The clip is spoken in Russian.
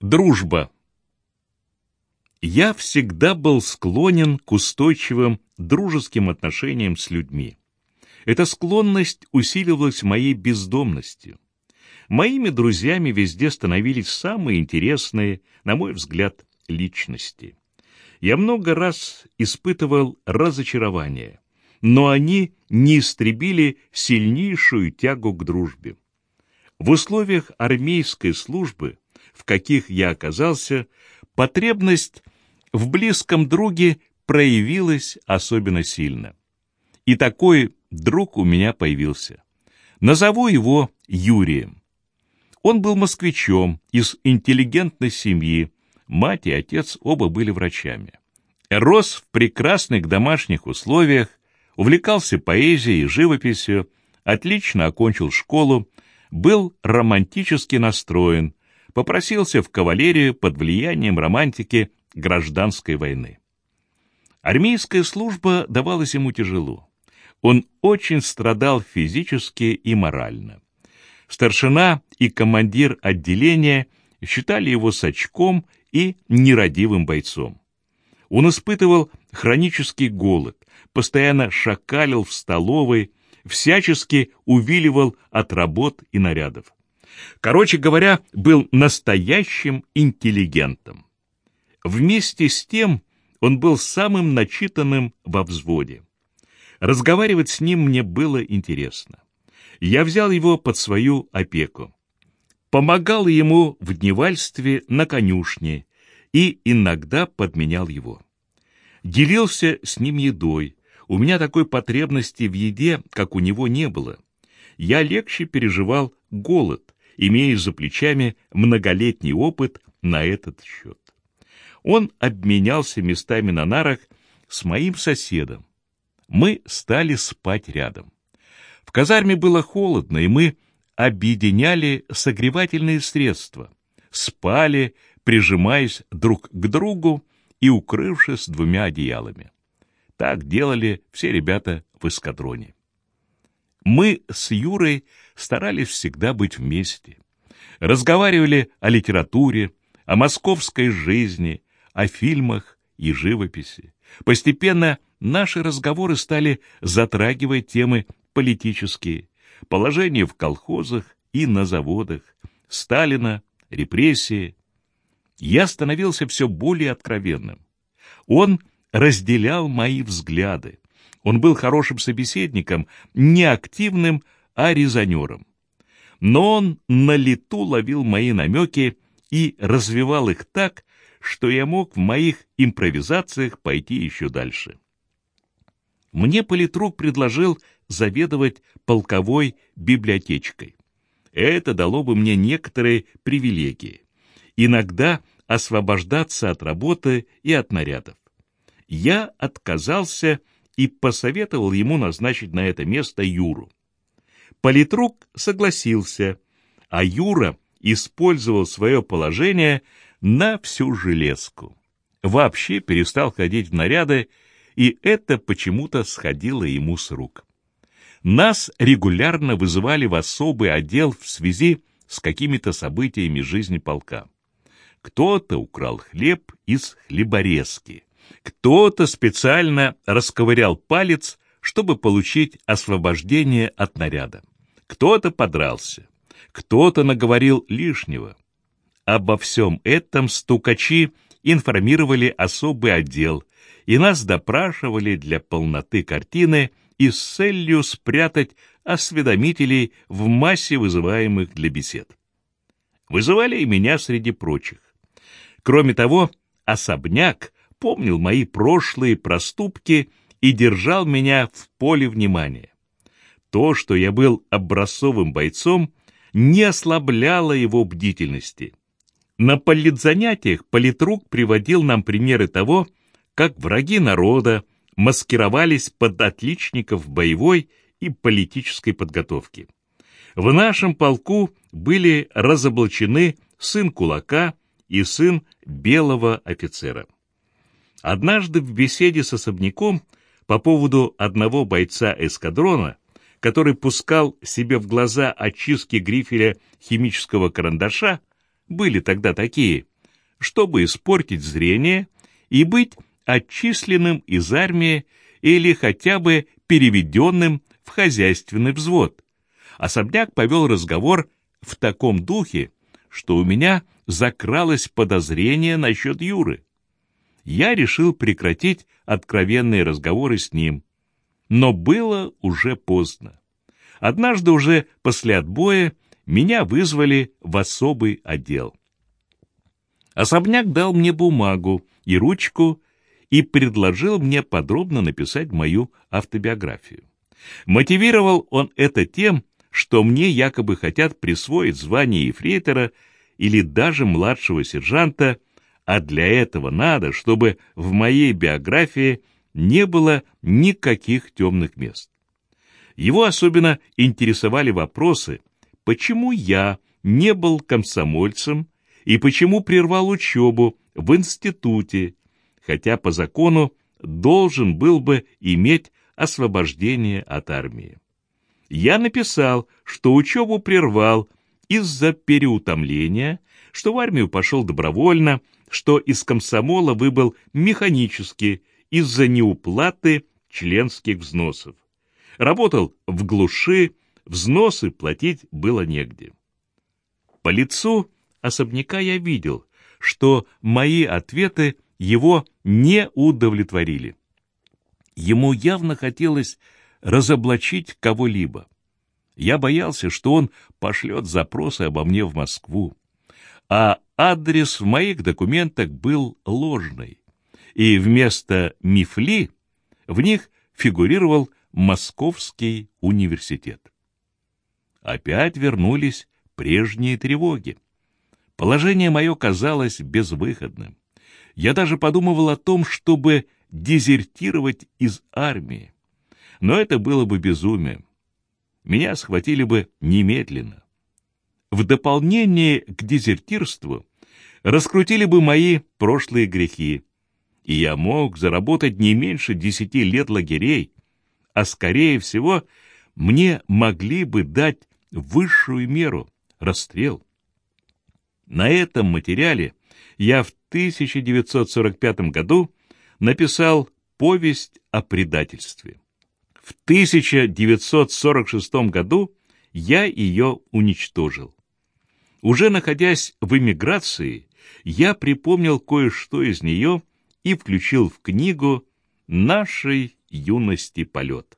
Дружба. Я всегда был склонен к устойчивым дружеским отношениям с людьми. Эта склонность усиливалась моей бездомностью. Моими друзьями везде становились самые интересные, на мой взгляд, личности. Я много раз испытывал разочарование, но они не истребили сильнейшую тягу к дружбе. В условиях армейской службы в каких я оказался, потребность в близком друге проявилась особенно сильно. И такой друг у меня появился. Назову его Юрием. Он был москвичом из интеллигентной семьи, мать и отец оба были врачами. Рос в прекрасных домашних условиях, увлекался поэзией и живописью, отлично окончил школу, был романтически настроен, попросился в кавалерию под влиянием романтики гражданской войны. Армейская служба давалась ему тяжело. Он очень страдал физически и морально. Старшина и командир отделения считали его сачком и нерадивым бойцом. Он испытывал хронический голод, постоянно шакалил в столовой, всячески увиливал от работ и нарядов. Короче говоря, был настоящим интеллигентом. Вместе с тем он был самым начитанным во взводе. Разговаривать с ним мне было интересно. Я взял его под свою опеку. Помогал ему в дневальстве на конюшне и иногда подменял его. Делился с ним едой. У меня такой потребности в еде, как у него, не было. Я легче переживал голод, имея за плечами многолетний опыт на этот счет. Он обменялся местами на нарах с моим соседом. Мы стали спать рядом. В казарме было холодно, и мы объединяли согревательные средства, спали, прижимаясь друг к другу и укрывшись двумя одеялами. Так делали все ребята в эскадроне. Мы с Юрой старались всегда быть вместе. Разговаривали о литературе, о московской жизни, о фильмах и живописи. Постепенно наши разговоры стали затрагивать темы политические, положение в колхозах и на заводах, Сталина, репрессии. Я становился все более откровенным. Он разделял мои взгляды, он был хорошим собеседником, не активным, а резонером. Но он на лету ловил мои намеки и развивал их так, что я мог в моих импровизациях пойти еще дальше. Мне политрук предложил заведовать полковой библиотечкой. Это дало бы мне некоторые привилегии. Иногда освобождаться от работы и от нарядов. Я отказался и посоветовал ему назначить на это место Юру. Политрук согласился, а Юра использовал свое положение на всю железку. Вообще перестал ходить в наряды, и это почему-то сходило ему с рук. Нас регулярно вызывали в особый отдел в связи с какими-то событиями жизни полка. Кто-то украл хлеб из хлеборезки, кто-то специально расковырял палец, чтобы получить освобождение от наряда. Кто-то подрался, кто-то наговорил лишнего. Обо всем этом стукачи информировали особый отдел, и нас допрашивали для полноты картины и с целью спрятать осведомителей в массе вызываемых для бесед. Вызывали и меня среди прочих. Кроме того, особняк помнил мои прошлые проступки и держал меня в поле внимания. То, что я был образцовым бойцом, не ослабляло его бдительности. На политзанятиях политрук приводил нам примеры того, как враги народа маскировались под отличников боевой и политической подготовки. В нашем полку были разоблачены сын кулака и сын белого офицера. Однажды в беседе с особняком по поводу одного бойца эскадрона, который пускал себе в глаза очистки грифеля химического карандаша, были тогда такие, чтобы испортить зрение и быть отчисленным из армии или хотя бы переведенным в хозяйственный взвод. Особняк повел разговор в таком духе, что у меня закралось подозрение насчет Юры. Я решил прекратить откровенные разговоры с ним, но было уже поздно. Однажды уже после отбоя меня вызвали в особый отдел. Особняк дал мне бумагу и ручку и предложил мне подробно написать мою автобиографию. Мотивировал он это тем, что мне якобы хотят присвоить звание ефрейтора или даже младшего сержанта, а для этого надо, чтобы в моей биографии не было никаких темных мест. Его особенно интересовали вопросы, почему я не был комсомольцем и почему прервал учебу в институте, хотя по закону должен был бы иметь освобождение от армии. Я написал, что учебу прервал из-за переутомления, что в армию пошел добровольно, что из комсомола выбыл механически из-за неуплаты членских взносов. Работал в глуши, взносы платить было негде. По лицу особняка я видел, что мои ответы его не удовлетворили. Ему явно хотелось разоблачить кого-либо. Я боялся, что он пошлет запросы обо мне в Москву. А адрес в моих документах был ложный, и вместо Мифли в них фигурировал Московский университет. Опять вернулись прежние тревоги. Положение мое казалось безвыходным. Я даже подумывал о том, чтобы дезертировать из армии. Но это было бы безумием. Меня схватили бы немедленно. В дополнение к дезертирству раскрутили бы мои прошлые грехи, и я мог заработать не меньше десяти лет лагерей, а, скорее всего, мне могли бы дать высшую меру — расстрел. На этом материале я в 1945 году написал «Повесть о предательстве». В 1946 году я ее уничтожил. Уже находясь в эмиграции, я припомнил кое-что из нее и включил в книгу «Нашей юности полет».